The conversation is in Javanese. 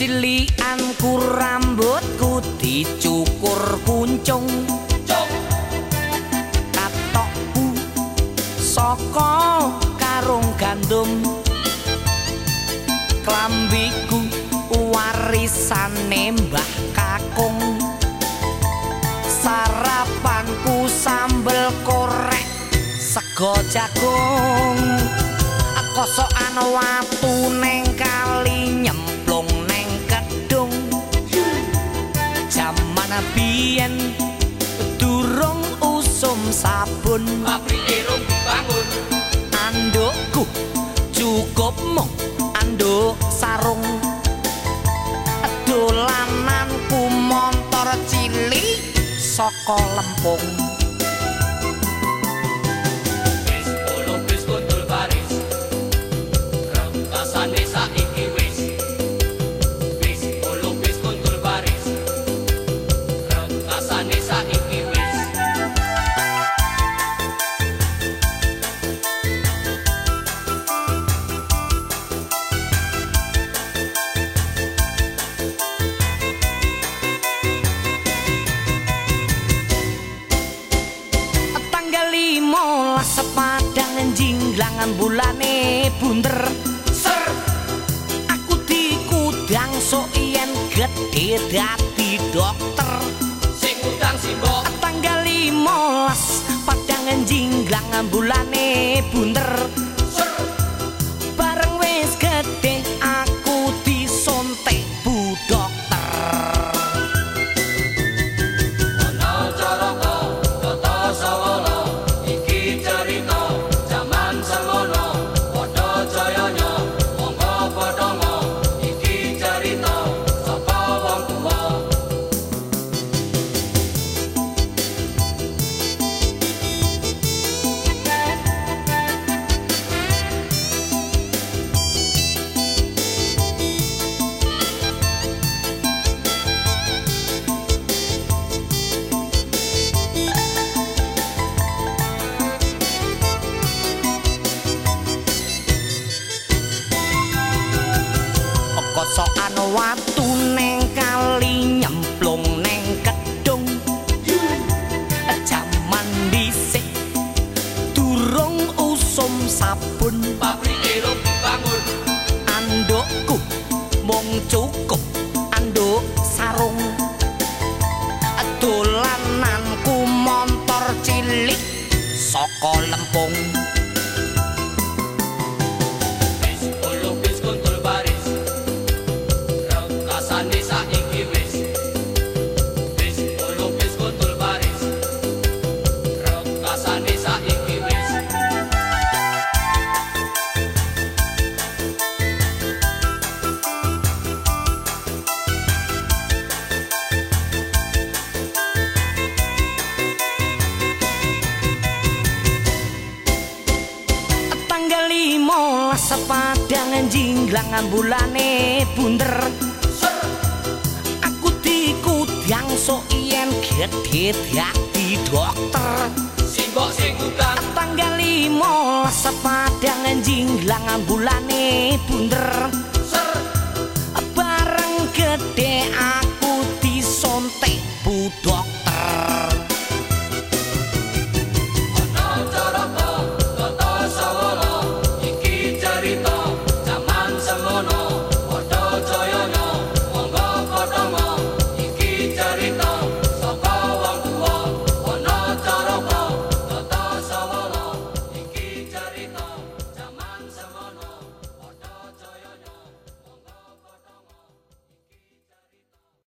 Cilianku rambutku dicukur kuncung Katokku saka karung gandum. Klambiku warisane mbah kakung. Sarapanku sambel korek sego jagung. Kosokan watu neng biyen durung usum sabun. Pabrik erung dibangun. Andukku cukup mung anduk sarung. Dolananku montor cilik saka lempung limolas sepadang jinglangan bulane bunder. Ser aku dikudang sok yen gede dadi dokter. Sing utang simbok tanggal limolas padang jinglangan bulane bunder watu neng kali nyemplung neng kedung. Jaman dhisik durung usum sabun. Pabrik erung dibangun andukku mung cukup anduk sarung. Dolananku montor cilik saka lempung sepadang jinglangan bulane bunder. Aku dikudang sok yen gede dadi dokter. Simbok sing utang tanggal limolas sepadang jinglangan bulane bunder